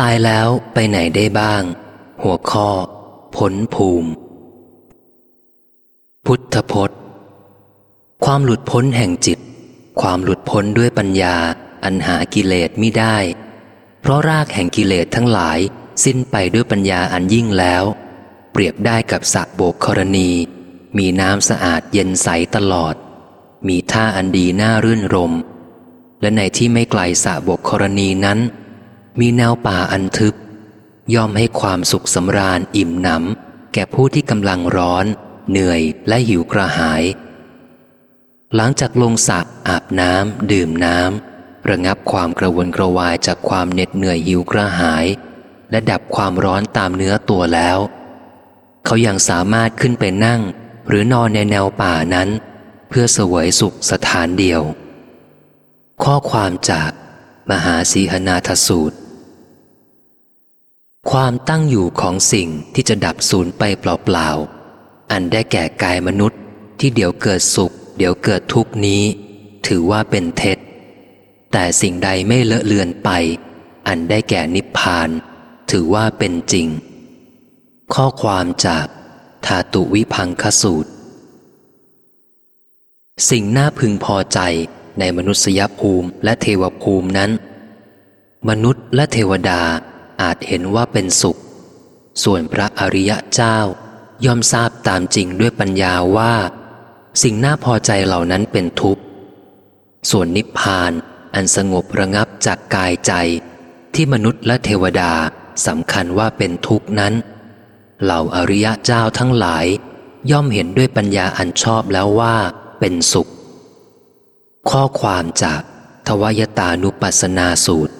ตายแล้วไปไหนได้บ้าง หัวข้อพ้นภูมิ พุทธพจน์ ความหลุดพ้นแห่งจิต ความหลุดพ้นด้วยปัญญา อันหากิเลสไม่ได้ เพราะรากแห่งกิเลสทั้งหลาย สิ้นไปด้วยปัญญาอันยิ่งแล้ว เปรียบได้กับสระโบกกรณี มีน้ำสะอาดเย็นใสตลอด มีท่าอันดีน่ารื่นรม และในที่ไม่ไกลสระโบกกรณีนั้น มีแนวป่าอันทึบ ย่อมให้ความสุขสำราญอิ่มหนำแก่ผู้ที่กำลังร้อน เหนื่อยและหิวกระหาย หลังจากลงสระอาบน้ำดื่มน้ำระงับความกระวนกระวายจากความเหน็ดเหนื่อยหิวกระหาย และดับความร้อนตามเนื้อตัวแล้ว เขายัางสามารถขึ้นไปนั่ง หรือนอนในแนวป่านั้น เพื่อเสวยสุขสถานเดียว ข้อความจากมหาสีหนาทสูตร ความตั้งอยู่ของสิ่งที่จะดับสูญไปเปล่าๆ อันได้แก่กายมนุษย์ที่เดี๋ยวเกิดสุข เดี๋ยวเกิดทุกนี้ ถือว่าเป็นเท็จ แต่สิ่งใดไม่เลอะเลือนไป อันได้แก่นิพพาน ถือว่าเป็นจริง ข้อความจากธาตุวิพังคสูตร สิ่งน่าพึงพอใจในมนุษยภูมิและเทวภูมินั้น มนุษย์และเทวดา อาจเห็นว่าเป็นสุข ส่วนพระอริยะเจ้าย่อมทราบตามจริงด้วยปัญญาว่า สิ่งน่าพอใจเหล่านั้นเป็นทุกข์ ส่วนนิพพานอันสงบระงับจากกายใจ ที่มนุษย์และเทวดาสำคัญว่าเป็นทุกข์นั้น เหล่าอริยะเจ้าทั้งหลาย ย่อมเห็นด้วยปัญญาอันชอบแล้วว่าเป็นสุข ข้อความจากทวยตานุปัสสนาสูตร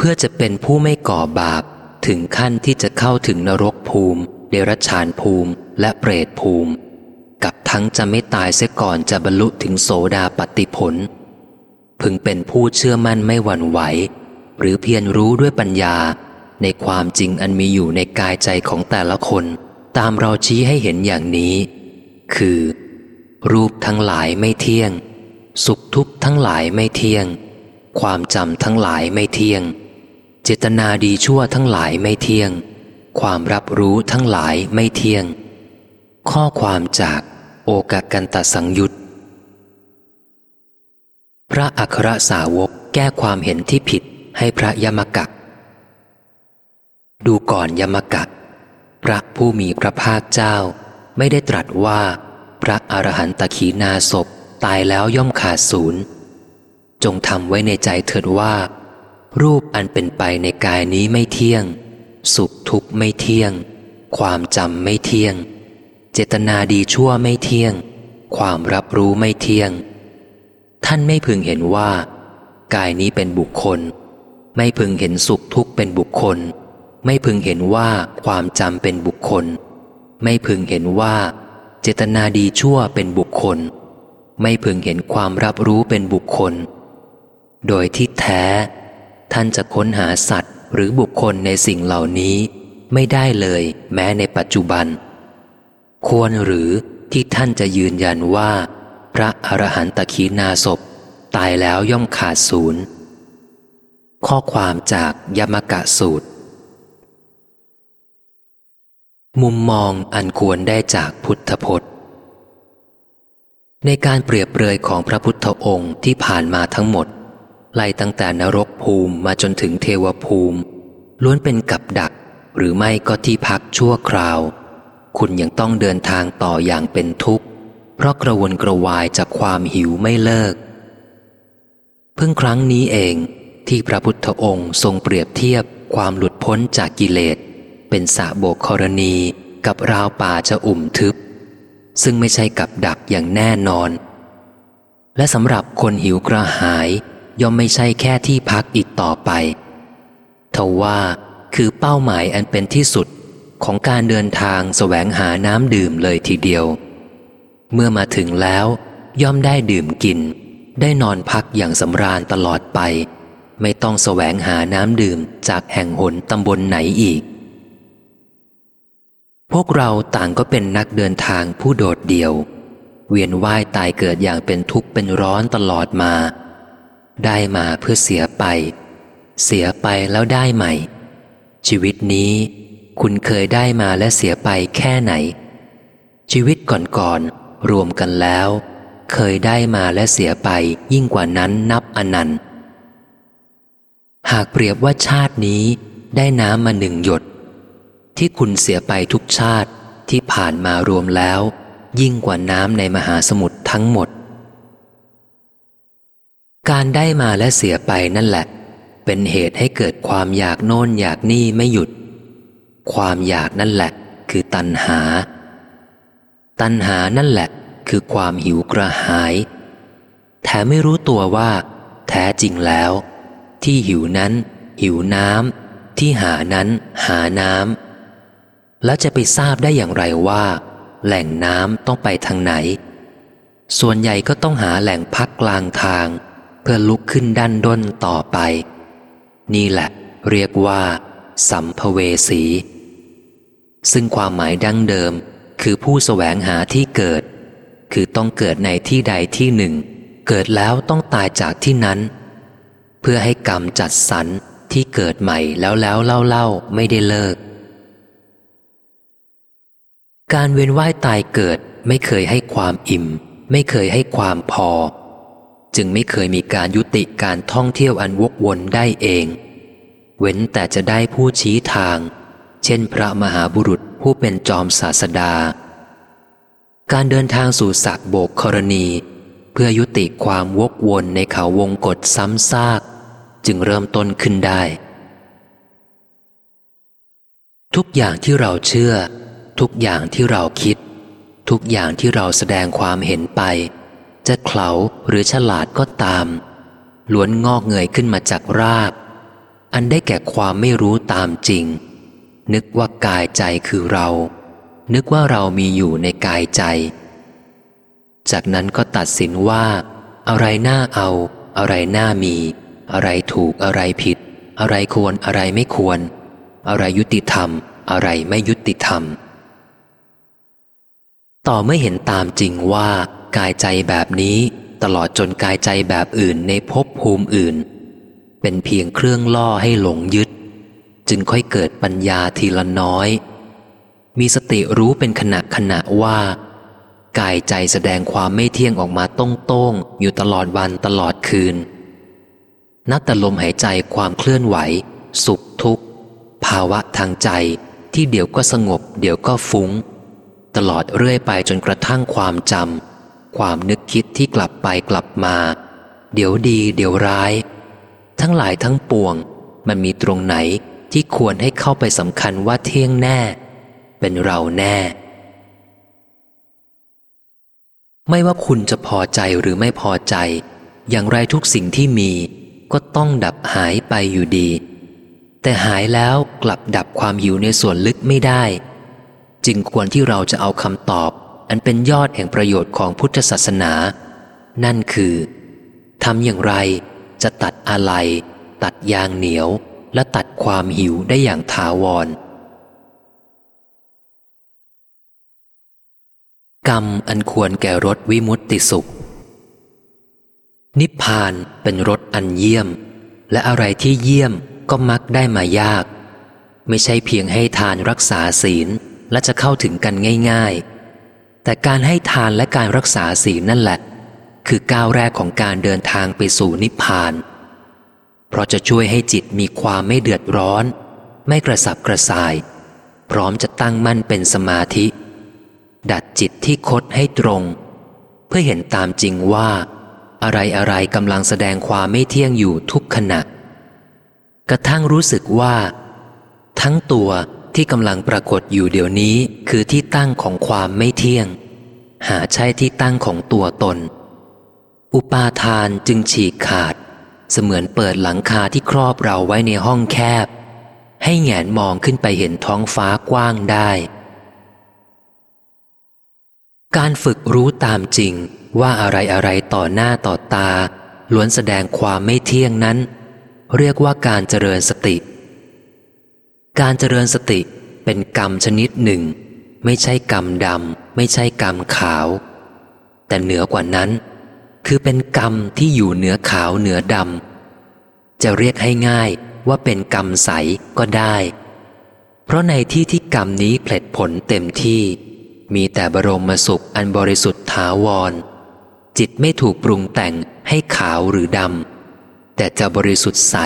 เพื่อจะเป็นผู้ไม่ก่อบาป ถึงขั้นที่จะเข้าถึงนรกภูมิ เดรัจฉานภูมิ และเปรตภูมิ กับทั้งจะไม่ตายเสียก่อนจะบรรลุถึงโสดาปติผล พึงเป็นผู้เชื่อมั่นไม่หวั่นไหว หรือเพียรรู้ด้วยปัญญา ในความจริงอันมีอยู่ในกายใจของแต่ละคน ตามเราชี้ให้เห็นอย่างนี้ คือ รูปทั้งหลายไม่เที่ยง สุขทุกข์ทั้งหลายไม่เที่ยง ความจำทั้งหลายไม่เที่ยง เจตนาดีชั่วทั้งหลายไม่เที่ยง ความรับรู้ทั้งหลายไม่เที่ยง ข้อความจากโอกากันตสังยุตพระอัครสาวกแก้ความเห็นที่ผิดให้พระยมกักดูก่อนยมกักพระผู้มีพระภาคเจ้า ไม่ได้ตรัสว่า พระอรหันตขีนาศพตายแล้วย่อมขาดศูนย์จงทำไว้ในใจเถิดว่า รูปอันเป็นไปในกายนี้ไม่เที่ยง สุขทุกข์ไม่เที่ยง ความจำไม่เที่ยง เจตนาดีชั่วไม่เที่ยง ความรับรู้ไม่เที่ยง ท่านไม่พึงเห็นว่า กายนี้เป็นบุคคล ไม่พึงเห็นสุขทุกข์เป็นบุคคล ไม่พึงเห็นว่าความจำเป็นบุคคล ไม่พึงเห็นว่า เจตนาดีชั่วเป็นบุคคล ไม่พึงเห็นความรับรู้เป็นบุคคล โดยที่แท้ ท่านจะค้นหาสัตว์หรือบุคคลในสิ่งเหล่านี้ ไม่ได้เลยแม้ในปัจจุบัน ควรหรือที่ท่านจะยืนยันว่า พระอรหันตขีนาศพ ตายแล้วย่อมขาดศูนย์ข้อความจากยมกะสูตร มุมมองอันควรได้จากพุทธพจน์ ในการเปรียบเปรยของพระพุทธองค์ที่ผ่านมาทั้งหมด ไล่ตั้งแต่นรกภูมิมาจนถึงเทวภูมิ ล้วนเป็นกับดัก หรือไม่ก็ที่พักชั่วคราว คุณยังต้องเดินทางต่ออย่างเป็นทุกข์ เพราะกระวนกระวายจากความหิวไม่เลิก เพิ่งครั้งนี้เองที่พระพุทธองค์ทรงเปรียบเทียบความหลุดพ้นจากกิเลส เป็นสะโบกกรณีกับราวป่าจะอุ่มทึบ ซึ่งไม่ใช่กับดักอย่างแน่นอน และสำหรับคนหิวกระหาย ย่อมไม่ใช่แค่ที่พักอีกต่อไปทว่าคือเป้าหมายอันเป็นที่สุดของการเดินทางแสวงหาน้ำดื่มเลยทีเดียว เมื่อมาถึงแล้ว ย่อมได้ดื่มกิน ได้นอนพักอย่างสำราญตลอดไป ไม่ต้องแสวงหาน้ำดื่มจากแห่งหนตำบลไหนอีก พวกเราต่างก็เป็นนักเดินทางผู้โดดเดี่ยว เวียนว่ายตายเกิดอย่างเป็นทุกข์เป็นร้อนตลอดมา ได้มาเพื่อเสียไป เสียไปแล้วได้ใหม่ ชีวิตนี้คุณเคยได้มาและเสียไปแค่ไหน ชีวิตก่อนๆรวมกันแล้ว เคยได้มาและเสียไปยิ่งกว่านั้นนับอนันต์ หากเปรียบว่าชาตินี้ได้น้ำมาหนึ่งหยด ที่คุณเสียไปทุกชาติที่ผ่านมารวมแล้ว ยิ่งกว่าน้ำในมหาสมุทรทั้งหมด การได้มาและเสียไปนั่นแหละ เป็นเหตุให้เกิดความอยากโน่นอยากนี่ไม่หยุด ความอยากนั่นแหละ คือตัณหา ตัณหานั่นแหละ คือความหิวกระหาย แถมไม่รู้ตัวว่า แท้จริงแล้ว ที่หิวนั้น หิวน้ำที่หานั้นหาน้ำแล้วจะไปทราบได้อย่างไรว่า แหล่งน้ำต้องไปทางไหน ส่วนใหญ่ก็ต้องหาแหล่งพักกลางทาง พื่อลุกขึ้นด้านด้นต่อไป นี่แหละ เรียกว่า สัมภเวสี ซึ่งความหมายดั้งเดิม คือผู้แสวงหาที่เกิด คือต้องเกิดในที่ใดที่หนึ่ง เกิดแล้วต้องตายจากที่นั้น เพื่อให้กรรมจัดสรรที่เกิดใหม่แล้วแล้วเล่าเล่าไม่ได้เลิก การเวียนว่ายตายเกิดไม่เคยให้ความอิ่ม ไม่เคยให้ความพอ จึงไม่เคยมีการยุติการท่องเที่ยวอันวกวนได้เอง เว้นแต่จะได้ผู้ชี้ทาง เช่นพระมหาบุรุษผู้เป็นจอมศาสดา การเดินทางสู่สักโบกกรณี เพื่อยุติความวกวนในเขาวงกฏซ้ำซาก จึงเริ่มต้นขึ้นได้ ทุกอย่างที่เราเชื่อ ทุกอย่างที่เราคิด ทุกอย่างที่เราแสดงความเห็นไป จะเขลาหรือฉลาดก็ตาม ล้วนงอกเงยขึ้นมาจากราก อันได้แก่ความไม่รู้ตามจริง นึกว่ากายใจคือเรา นึกว่าเรามีอยู่ในกายใจ จากนั้นก็ตัดสินว่า อะไรน่าเอา อะไรน่ามี อะไรถูกอะไรผิด อะไรควรอะไรไม่ควร อะไรยุติธรรม อะไรไม่ยุติธรรม ต่อเมื่อเห็นตามจริงว่า กายใจแบบนี้ ตลอดจนกายใจแบบอื่นในภพภูมิอื่น เป็นเพียงเครื่องล่อให้หลงยึด จึงค่อยเกิดปัญญาทีละน้อย มีสติรู้เป็นขณะขณะว่า กายใจแสดงความไม่เที่ยงออกมาต้งต้งอยู่ตลอดวันตลอดคืน นับแต่ลมหายใจความเคลื่อนไหว สุขทุกข์ ภาวะทางใจที่เดี๋ยวก็สงบ เดี๋ยวก็ฟุง้ง ตลอดเรื่อยไปจนกระทั่งความจำ ความนึกคิดที่กลับไปกลับมา เดี๋ยวดี เดี๋ยวร้าย ทั้งหลายทั้งปวง มันมีตรงไหนที่ควรให้เข้าไปสำคัญว่าเที่ยงแน่ เป็นเราแน่ ไม่ว่าคุณจะพอใจหรือไม่พอใจ อย่างไรทุกสิ่งที่มีก็ต้องดับหายไปอยู่ดี แต่หายแล้วกลับดับความหิวในส่วนลึกไม่ได้ จึงควรที่เราจะเอาคำตอบ อันเป็นยอดแห่งประโยชน์ของพุทธศาสนา นั่นคือทำอย่างไรจะตัดอะไรตัดยางเหนียว และตัดความหิวได้อย่างถาวร กรรมอันควรแก่รถวิมุตติสุข นิพพานเป็นรถอันเยี่ยม และอะไรที่เยี่ยมก็มักได้มายาก ไม่ใช่เพียงให้ทานรักษาศีลและจะเข้าถึงกันง่าย ๆ แต่การให้ทานและการรักษาศีลนั่นแหละ คือก้าวแรกของการเดินทางไปสู่นิพพาน เพราะจะช่วยให้จิตมีความไม่เดือดร้อน ไม่กระสับกระส่าย พร้อมจะตั้งมั่นเป็นสมาธิ ดัดจิตที่คดให้ตรง เพื่อเห็นตามจริงว่า อะไรอะไรกำลังแสดงความไม่เที่ยงอยู่ทุกขณะ กระทั่งรู้สึกว่า ทั้งตัว ที่กำลังปรากฏอยู่เดี๋ยวนี้คือที่ตั้งของความไม่เที่ยง หาใช่ที่ตั้งของตัวตน อุปาทานจึงฉีกขาด เสมือนเปิดหลังคาที่ครอบเราไว้ในห้องแคบ ให้แงนมองขึ้นไปเห็นท้องฟ้ากว้างได้ การฝึกรู้ตามจริงว่าอะไรอะไรต่อหน้าต่อตาล้วนแสดงความไม่เที่ยงนั้น เรียกว่าการเจริญสติ การเจริญสติเป็นกรรมชนิดหนึ่ง ไม่ใช่กรรมดำไม่ใช่กรรมขาว แต่เหนือกว่านั้น คือเป็นกรรมที่อยู่เหนือขาวเหนือดำจะเรียกให้ง่ายว่าเป็นกรรมใสก็ได้ เพราะในที่ที่กรรมนี้ผลดผลเต็มที่ มีแต่บรมสุขอันบริสุทธิ์ถาวร จิตไม่ถูกปรุงแต่งให้ขาวหรือดำแต่จะบริสุทธิ์ใส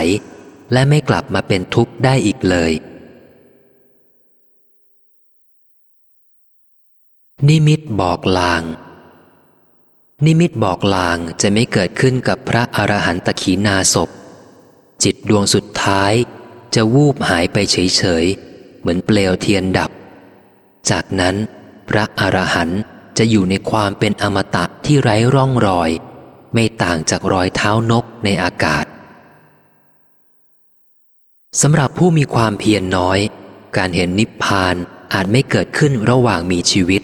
และไม่กลับมาเป็นทุกข์ได้อีกเลย นิมิตบอกลาง นิมิตบอกลางจะไม่เกิดขึ้นกับพระอรหันตขีนาศพ จิตดวงสุดท้ายจะวูบหายไปเฉยๆ เหมือนเปลวเทียนดับ จากนั้น พระอรหันต์จะอยู่ในความเป็นอมตะที่ไร้ร่องรอย ไม่ต่างจากรอยเท้านกในอากาศสำหรับผู้มีความเพียรนน้อย การเห็นนิพพานอาจไม่เกิดขึ้นระหว่างมีชีวิต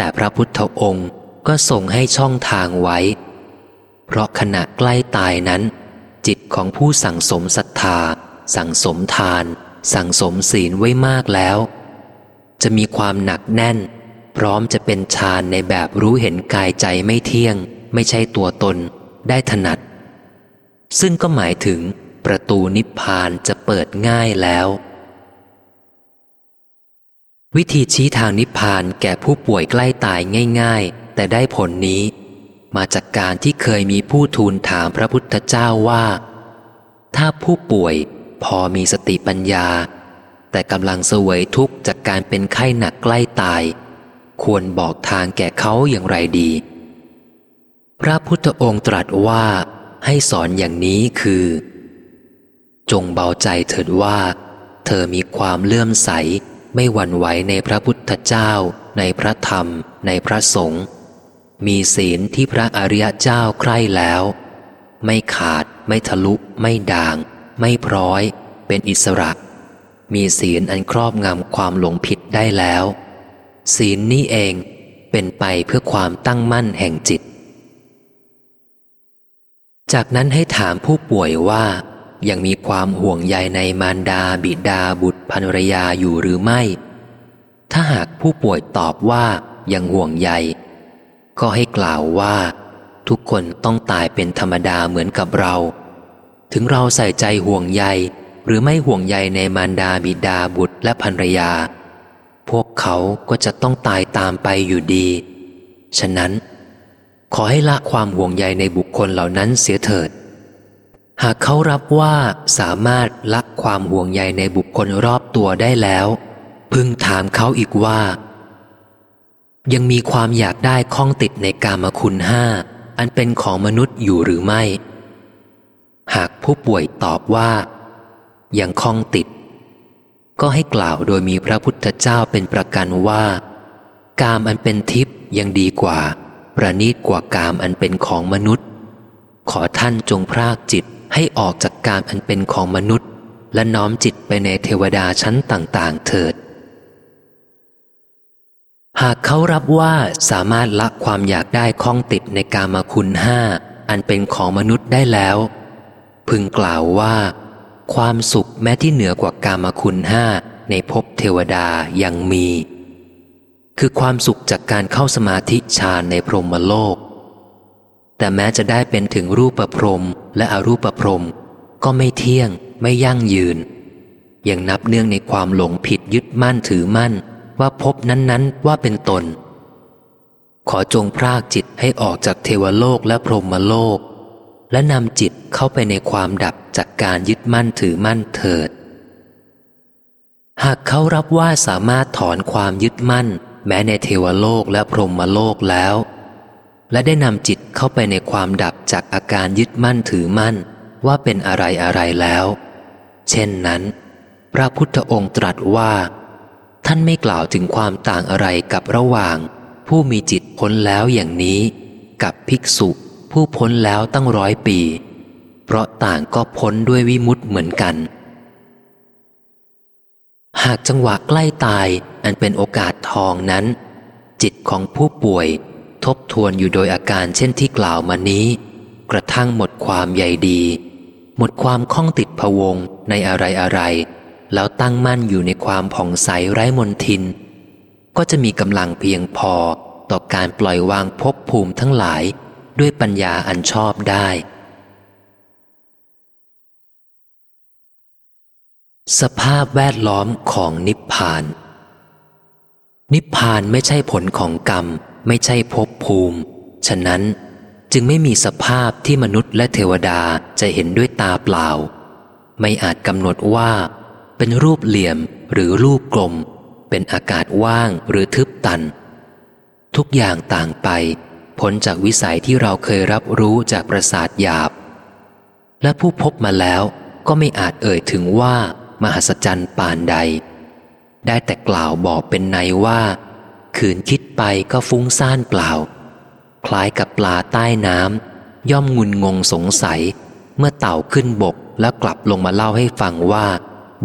แต่พระพุทธองค์ก็ส่งให้ช่องทางไว้ เพราะขณะใกล้ตายนั้น จิตของผู้สั่งสมศรัทธา สั่งสมทาน สั่งสมศีลไว้มากแล้ว จะมีความหนักแน่น พร้อมจะเป็นฌานในแบบรู้เห็นกายใจไม่เที่ยง ไม่ใช่ตัวตน ได้ถนัด ซึ่งก็หมายถึงประตูนิพพานจะเปิดง่ายแล้ว วิธีชี้ทางนิพพานแก่ผู้ป่วยใกล้ตายง่าย ๆ แต่ได้ผลนี้ มาจากการที่เคยมีผู้ทูลถามพระพุทธเจ้าว่า ถ้าผู้ป่วยพอมีสติปัญญา แต่กำลังเสวยทุกข์จากการเป็นไข้หนักใกล้ตาย ควรบอกทางแก่เขาอย่างไรดี พระพุทธองค์ตรัสว่าให้สอนอย่างนี้คือ จงเบาใจเถิดว่า เธอมีความเลื่อมใส ไม่หวั่นไหวในพระพุทธเจ้า ในพระธรรม ในพระสงฆ์มีศีลที่พระอริยเจ้าใคร่แล้ว ไม่ขาด ไม่ทะลุ ไม่ด่าง ไม่พร้อย เป็นอิสระ มีศีลอันครอบงำความหลงผิดได้แล้ว ศีลนี้เองเป็นไปเพื่อความตั้งมั่นแห่งจิต จากนั้นให้ถามผู้ป่วยว่า ยังมีความห่วงใยในมารดาบิดาบุตรภรรยาอยู่หรือไม่ ถ้าหากผู้ป่วยตอบว่ายังห่วงใย ก็ให้กล่าวว่า ทุกคนต้องตายเป็นธรรมดาเหมือนกับเรา ถึงเราใส่ใจห่วงใย หรือไม่ห่วงใยในมารดาบิดาบุตรและภรรยา พวกเขาก็จะต้องตายตามไปอยู่ดี ฉะนั้น ขอให้ละความห่วงใยในบุคคลเหล่านั้นเสียเถิด หากเขารับว่าสามารถลักความห่วงใยในบุคคลรอบตัวได้แล้ว พึงถามเขาอีกว่า ยังมีความอยากได้ข้องติดในกามคุณห้าอันเป็นของมนุษย์อยู่หรือไม่ หากผู้ป่วยตอบว่า ยังข้องติด ก็ให้กล่าวโดยมีพระพุทธเจ้าเป็นประกันว่า กามอันเป็นทิพย์ยังดีกว่า ประนีตกว่ากามอันเป็นของมนุษย์ ขอท่านจงพรากจิต ให้ออกจากการอันเป็นของมนุษย์ และน้อมจิตไปในเทวดาชั้นต่าง ๆ เถิด หากเขารับว่าสามารถละความอยากได้ข้องติดในกามคุณห้าอันเป็นของมนุษย์ได้แล้ว พึงกล่าวว่า ความสุขแม้ที่เหนือกว่ากามคุณห้าในภพเทวดายังมี คือความสุขจากการเข้าสมาธิฌานในพรหมโลก แต่แม้จะได้เป็นถึงรูปประพรมและอรูปประพรมก็ไม่เที่ยงไม่ยั่งยืน ยังนับเนื่องในความหลงผิดยึดมั่นถือมั่น ว่าพบนั้นๆ ว่าเป็นตน ขอจงพรากจิตให้ออกจากเทวโลกและพรหมโลก และนำจิตเข้าไปในความดับจากการยึดมั่นถือมั่นเถิด หากเขารับว่าสามารถถอนความยึดมั่น แม้ในเทวโลกและพรหมโลกแล้ว และได้นำจิตเข้าไปในความดับจากอาการยึดมั่นถือมั่น ว่าเป็นอะไรอะไรแล้ว เช่นนั้น พระพุทธองค์ตรัสว่า ท่านไม่กล่าวถึงความต่างอะไรกับระหว่าง ผู้มีจิตพ้นแล้วอย่างนี้ กับภิกษุผู้พ้นแล้วตั้งร้อยปี เพราะต่างก็พ้นด้วยวิมุตต์เหมือนกัน หากจังหวะใกล้ตายอันเป็นโอกาสทองนั้น จิตของผู้ป่วย ทบทวนอยู่โดยอาการเช่นที่กล่าวมานี้ กระทั่งหมดความใยดี หมดความคล้องติดพวงในอะไรอะไร แล้วตั้งมั่นอยู่ในความผ่องใสไร้มนทิน ก็จะมีกำลังเพียงพอต่อการปล่อยวางภพภูมิทั้งหลายด้วยปัญญาอันชอบได้ สภาพแวดล้อมของนิพพาน นิพพานไม่ใช่ผลของกรรม ไม่ใช่ภพภูมิ ฉะนั้นจึงไม่มีสภาพที่มนุษย์และเทวดาจะเห็นด้วยตาเปล่า ไม่อาจกำหนดว่า เป็นรูปเหลี่ยมหรือรูปกลม เป็นอากาศว่างหรือทึบตัน ทุกอย่างต่างไปพ้นจากวิสัยที่เราเคยรับรู้จากประสาทหยาบ และผู้พบมาแล้วก็ไม่อาจเอ่ยถึงว่า มหัศจรรย์ปานใด ได้แต่กล่าวบอกเป็นในว่า คืนคิดไปก็ฟุ้งซ่านเปล่า คล้ายกับปลาใต้น้ำย่อมงุนงงสงสัย เมื่อเต่าขึ้นบกแล้วกลับลงมาเล่าให้ฟังว่า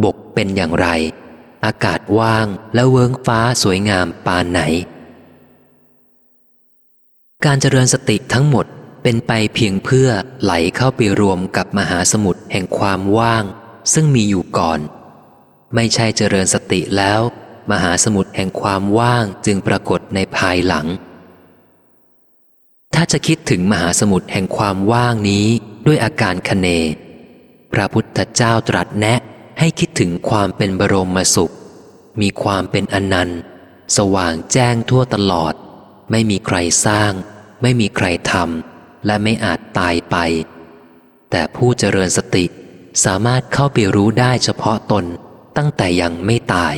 บกเป็นอย่างไร อากาศว่างและเวิ้งฟ้าสวยงามปานไหน การเจริญสติทั้งหมดเป็นไปเพียงเพื่อไหลเข้าไปรวมกับมหาสมุทรแห่งความว่าง ซึ่งมีอยู่ก่อน ไม่ใช่เจริญสติแล้ว มหาสมุทรแห่งความว่างจึงปรากฏในภายหลัง ถ้าจะคิดถึงมหาสมุทรแห่งความว่างนี้ด้วยอาการคเน พระพุทธเจ้าตรัสแนะให้คิดถึงความเป็นบรมสุข มีความเป็นอนันต์ สว่างแจ้งทั่วตลอด ไม่มีใครสร้าง ไม่มีใครทำและไม่อาจตายไป แต่ผู้เจริญสติสามารถเข้าไปรู้ได้เฉพาะตนตั้งแต่ยังไม่ตาย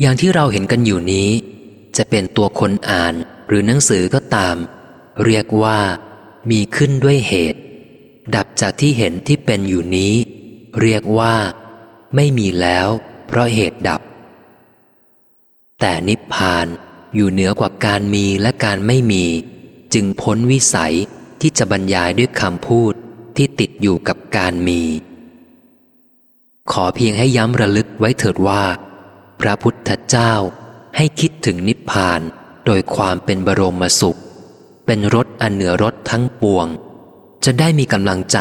อย่างที่เราเห็นกันอยู่นี้ จะเป็นตัวคนอ่านหรือหนังสือก็ตาม เรียกว่ามีขึ้นด้วยเหตุ ดับจากที่เห็นที่เป็นอยู่นี้ เรียกว่า ไม่มีแล้ว เพราะเหตุดับ แต่นิพพานอยู่เหนือกว่าการมีและการไม่มี จึงพ้นวิสัยที่จะบรรยายด้วยคำพูดที่ติดอยู่กับการมี ขอเพียงให้ย้ำระลึกไว้เถิดว่า พระพุทธเจ้าให้คิดถึงนิพพานโดยความเป็นบรมสุข เป็นรถอันเหนือรถทั้งปวง จะได้มีกำลังใจ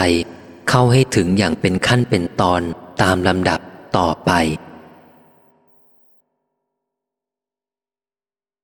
เข้าให้ถึงอย่างเป็นขั้นเป็นตอนตามลำดับต่อไป